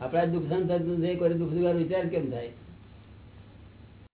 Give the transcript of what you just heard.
આપણા દુઃખ સહન થતું દુઃખ દુઃખ વિચાર કેમ થાય?